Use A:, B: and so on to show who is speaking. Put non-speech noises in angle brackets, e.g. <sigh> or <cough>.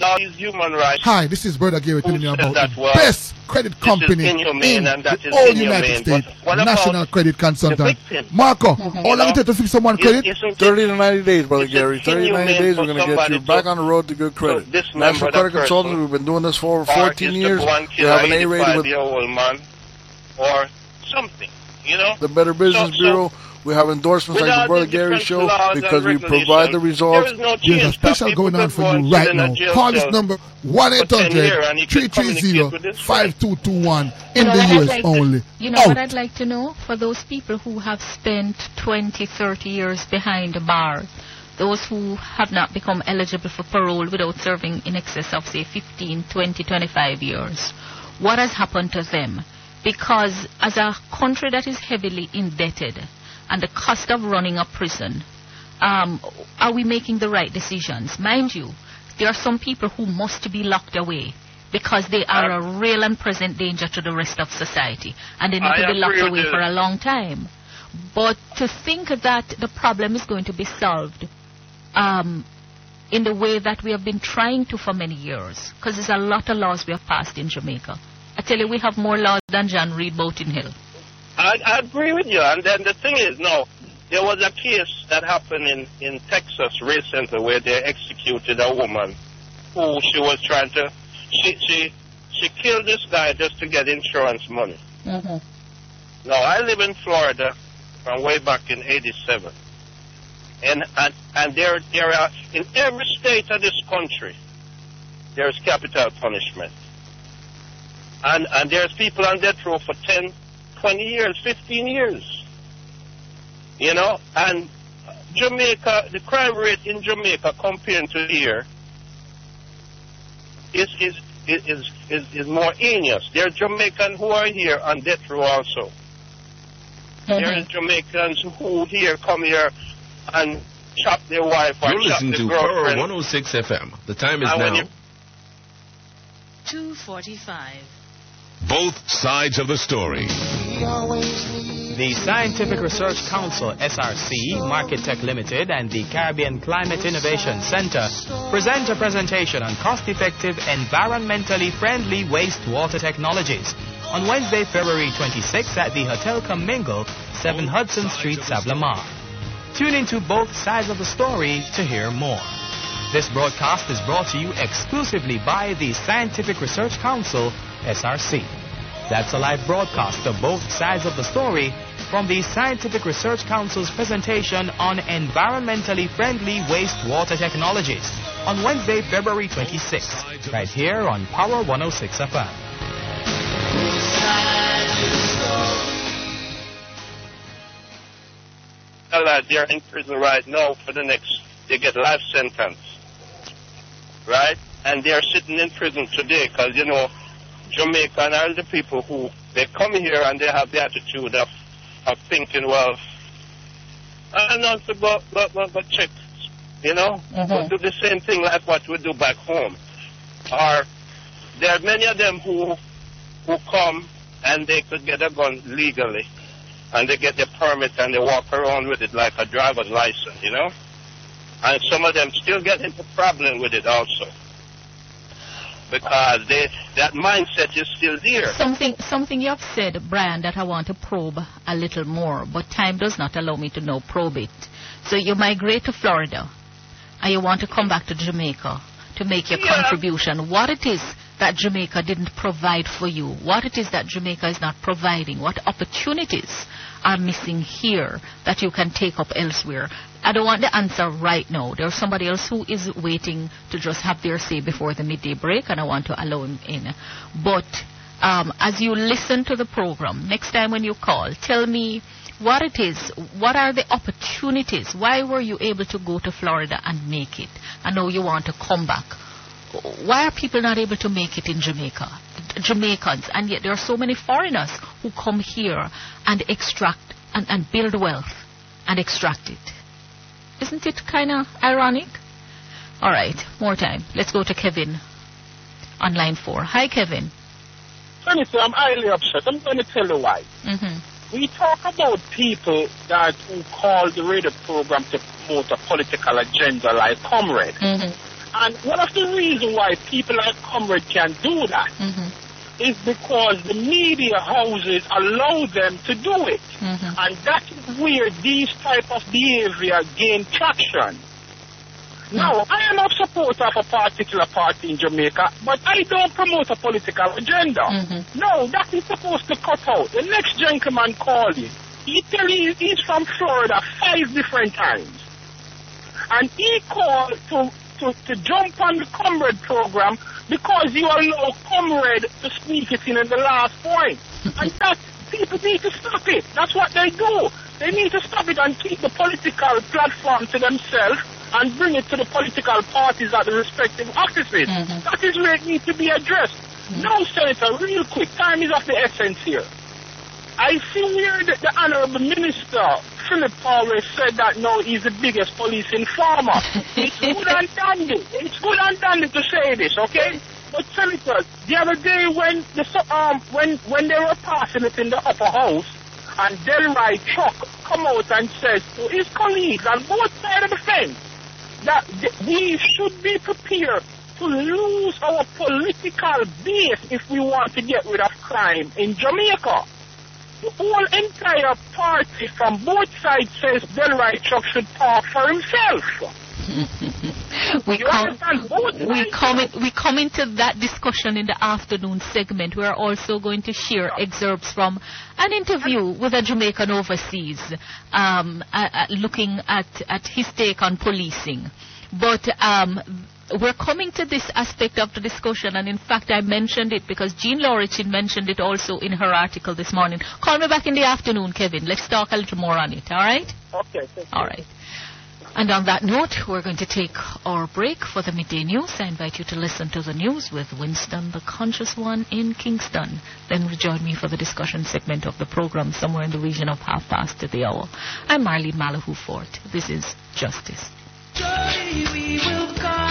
A: Now he's human rights.
B: Hi, this is Brother Gary telling you about
A: that
B: the best credit company
A: is
B: in
A: inhumane
B: the
A: and that is
B: whole
A: inhumane.
B: United States,
A: what
B: National Credit Consultant.
A: victim?
B: Marco, how <laughs>
A: You
B: long it take to fix someone credit?
A: isn't
C: 30 to 90 days, Brother
A: It's
C: Gary. 30 to 90 days, we're going to get you back on the road to good credit.
A: this
C: National Credit
A: that
C: Consultants, we've been doing this for over 14 years.
A: The one
C: We have an
A: an
C: A-rated
A: 85
C: with
A: year old man, or something. You know.
C: the Better Business
A: So- so-
C: Bureau. We have endorsements
A: With
C: like the Brother Gary Show because we provide the results.
A: There is no
B: There's a special going on for you right now. Call this number
A: for 10 years and you can
B: 1-800-330-5221 in the US
D: like to-
B: only.
D: You know
B: Out.
D: what I'd like to know? For those people who have spent 20, 30 years behind a bar, those who have not become eligible for parole without serving in excess of, say, 15, 20, 25 years, what has happened to them? Because as a country that is heavily indebted and the cost of running a prison, um, are we making the right decisions? Mind you, there are some people who must be locked away because they are a real and present danger to the rest of society and they need
A: I
D: to be locked away for a long time. But to think that the problem is going to be solved um, in the way that we have been trying to for many years, because there's a lot of laws we have passed in Jamaica. I tell you, we have more laws than John Reed Boating Hill.
A: I, I agree with you. And then the thing is, no, there was a case that happened in, in Texas recently where they executed a woman who she was trying to, she, she, she killed this guy just to get insurance money.
D: Mm-hmm.
A: Now, I live in Florida from way back in 87. And, and, and there, there are, in every state of this country, there's capital punishment. And, and there's people on death row for 10, 20 years, 15 years. You know, and Jamaica, the crime rate in Jamaica compared to here is, is, is, is, is, is more heinous. There are Jamaicans who are here on death row also. There are mm-hmm. Jamaicans who here come here and chop their wife or
E: You're
A: chop
E: listening to Power
A: girlfriend.
E: 106 FM. The time is
A: And
E: now.
F: 245.
G: Both sides of the story.
H: The Scientific Research Council, SRC, Market Tech Limited, and the Caribbean Climate Innovation Center present a presentation on cost-effective, environmentally friendly wastewater technologies on Wednesday, February 26th at the Hotel Comingle, 7 Hudson Street, Sablamar. Tune into both sides of the story to hear more. This broadcast is brought to you exclusively by the Scientific Research Council, SRC. That's a live broadcast of both sides of the story from the Scientific Research Council's presentation on environmentally friendly wastewater technologies on Wednesday, February 26th, right here on Power 106 FM.
A: that they're in prison right now for the next, they get life sentence. Right? And they're sitting in prison today because, you know, Jamaica and all the people who, they come here and they have the attitude of, of thinking, well, I'm not to go, go, go, go check, you know,
D: Mhm.
A: do the same thing like what we do back home. Or there are many of them who, who come and they could get a gun legally and they get their permit and they walk around with it like a driver's license, you know? And some of them still get into problem with it also. Because they that mindset is still there.
D: Something, something you have said, Brian, that I want to probe a little more, but time does not allow me to know probe it. So you migrate to Florida, and you want to come back to Jamaica to make your
A: Yeah.
D: contribution. What it is that Jamaica didn't provide for you, what it is that Jamaica is not providing, what opportunities are missing here that you can take up elsewhere. I don't want the answer right now. There's somebody else who is waiting to just have their say before the midday break, and I want to allow him in. But um, as you listen to the program, next time when you call, tell me what it is, what are the opportunities, why were you able to go to Florida and make it, and now you want to come back. Why are people not able to make it in Jamaica? Jamaicans, and yet there are so many foreigners who come here and extract and, and build wealth and extract it. Isn't it kind of ironic? All right, more time. Let's go to Kevin on line four. Hi, Kevin.
I: I'm highly upset. I'm going to tell you why.
D: Mm-hmm.
I: We talk about people that who call the radio program to promote a political agenda like Comrade.
D: Mm-hmm.
I: And one of the reasons why people like Comrade can do that
D: Mm-hmm.
I: is because the media houses allow them to do it.
D: Mhm.
I: And that is where these type of behavior gain traction. Now, I am a supporter of a particular party in Jamaica, but I don't promote a political agenda.
D: Mhm.
I: No, that is supposed to cut out. The next gentleman called in. He tell you he's from Florida five different times. And he called to, to, to jump on the Comrade program because you allow Comrade to sneak it in at the last point. <laughs> and that, people need to stop it. That's what they do. They need to stop it and keep the political platform to themselves and bring it to the political parties at the respective offices.
D: Mhm.
I: That is where it needs to be addressed. Now, Senator, real quick, time is of the essence here. I see where the, the Honorable Minister, Phillip Paulwell, said that now he's the biggest police informer. it's <laughs> good and dandy. It's good and dandy to say this, okay? But Senator, the other day when the um when when they were passing it in the upper house, and Delroy Chuck come out and says to his colleagues on both sides of the fence that th- we should be prepared to lose our political base if we want to get rid of crime in Jamaica. The whole entire party from both sides says Delroy Chuck should talk for himself. <laughs>
D: we come, we in, we come into that discussion in the afternoon segment. We are also going to share excerpts from an interview with a Jamaican overseas, um, uh, uh, looking at at his take on policing. But um, we're coming to this aspect of the discussion, and in fact, I mentioned it because Jean Lowrie-Chin mentioned it also in her article this morning. Call me back in the afternoon, Kevin. Let's talk a little more on it. All right?
I: Okay, thank you.
D: All right. And on that note, we're going to take our break for the midday news. I invite you to listen to the news with Winston, the conscious one in Kingston. Then rejoin me for the discussion segment of the program somewhere in the region of half past to the hour. I'm Marlene Malahoo Forte. This is Justice.
F: Joy we will come.